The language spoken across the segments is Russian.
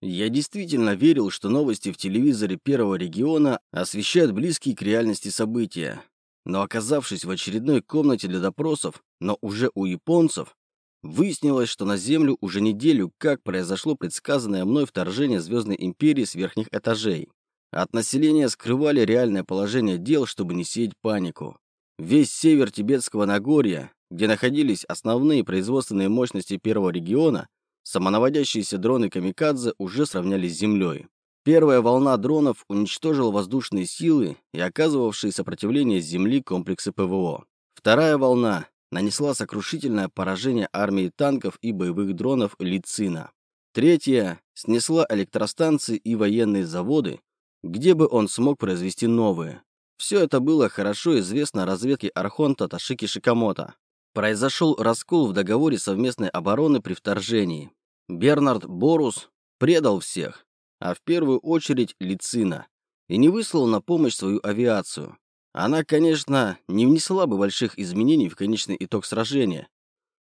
Я действительно верил, что новости в телевизоре Первого региона освещают близкие к реальности события. Но оказавшись в очередной комнате для допросов, но уже у японцев, выяснилось, что на Землю уже неделю как произошло предсказанное мной вторжение Звездной Империи с верхних этажей. От населения скрывали реальное положение дел, чтобы не сеять панику. Весь север Тибетского Нагорья, где находились основные производственные мощности Первого региона, Самонаводящиеся дроны «Камикадзе» уже сравнялись с землей. Первая волна дронов уничтожила воздушные силы и оказывавшие сопротивление с земли комплексы ПВО. Вторая волна нанесла сокрушительное поражение армии танков и боевых дронов Лицина. Третья снесла электростанции и военные заводы, где бы он смог произвести новые. Все это было хорошо известно разведке Архонта Ташики Шикамото. Произошел раскол в договоре совместной обороны при вторжении. Бернард Борус предал всех, а в первую очередь Лицина, и не выслал на помощь свою авиацию. Она, конечно, не внесла бы больших изменений в конечный итог сражения,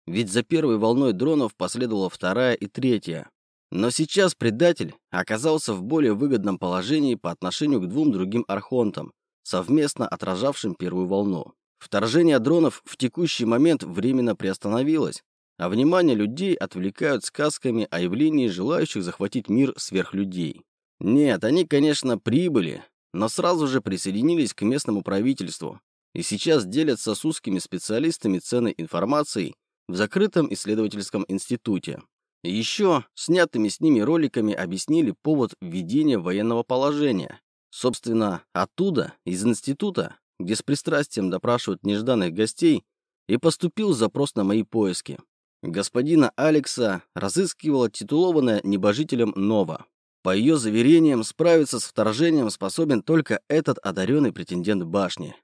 ведь за первой волной дронов последовала вторая и третья. Но сейчас предатель оказался в более выгодном положении по отношению к двум другим архонтам, совместно отражавшим первую волну. Вторжение дронов в текущий момент временно приостановилось, а внимание людей отвлекают сказками о явлении желающих захватить мир сверхлюдей. Нет, они, конечно, прибыли, но сразу же присоединились к местному правительству и сейчас делятся с узкими специалистами ценной информацией в закрытом исследовательском институте. Еще снятыми с ними роликами объяснили повод введения военного положения. Собственно, оттуда, из института, где с пристрастием допрашивают нежданных гостей, и поступил запрос на мои поиски. Господина Алекса разыскивала титулованная небожителем Нова. По ее заверениям, справиться с вторжением способен только этот одаренный претендент башни.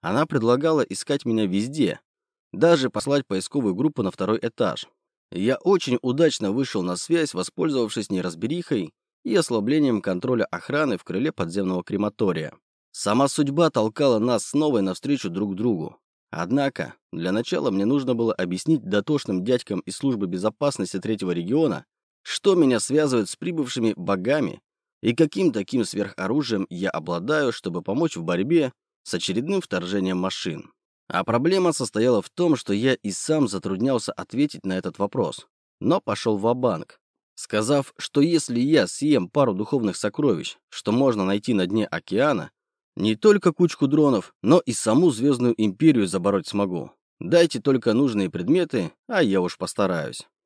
Она предлагала искать меня везде, даже послать поисковую группу на второй этаж. Я очень удачно вышел на связь, воспользовавшись неразберихой и ослаблением контроля охраны в крыле подземного крематория. Сама судьба толкала нас с Новой навстречу друг другу. Однако, для начала мне нужно было объяснить дотошным дядькам из службы безопасности третьего региона, что меня связывает с прибывшими богами и каким таким сверхоружием я обладаю, чтобы помочь в борьбе с очередным вторжением машин. А проблема состояла в том, что я и сам затруднялся ответить на этот вопрос, но пошел в банк сказав, что если я съем пару духовных сокровищ, что можно найти на дне океана, не только кучку дронов, но и саму Звездную Империю забороть смогу. Дайте только нужные предметы, а я уж постараюсь.